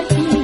aquí.